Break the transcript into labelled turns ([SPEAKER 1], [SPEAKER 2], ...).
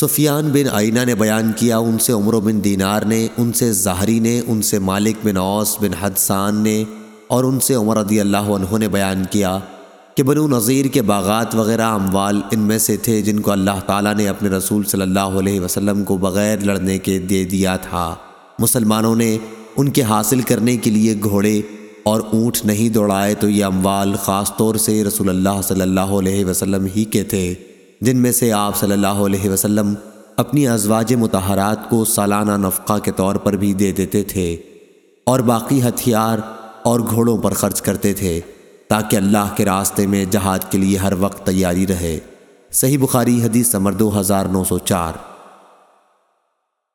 [SPEAKER 1] سفیان بن آئینہ نے بیان کیا، ان سے عمر بن دینار نے، ان سے ظاہری نے، ان سے مالک بن اوس بن حدسان نے اور ان سے عمر رضی اللہ عنہ نے بیان کیا کہ بنو نظیر کے باغات وغیرہ اموال ان میں سے تھے جن کو اللہ تعالیٰ نے اپنے رسول صلی اللہ علیہ وسلم کو بغیر لڑنے کے دے دیا تھا۔ مسلمانوں نے ان کے حاصل کرنے کے لیے گھوڑے اور اونٹ نہیں دوڑائے تو یہ اموال خاص طور سے رسول اللہ صلی اللہ علیہ وسلم ہی کے تھے۔ جن میں سے آپ صلی اللہ علیہ وسلم اپنی ازواج متحرات کو سالانہ نفقہ کے طور پر بھی دے دیتے تھے اور باقی ہتھیار اور گھوڑوں پر خرچ کرتے تھے تاکہ اللہ کے راستے میں جہاد کے لیے ہر وقت تیاری رہے۔ صحیح بخاری حدیث ثمر دو ہزار نو سو چار۔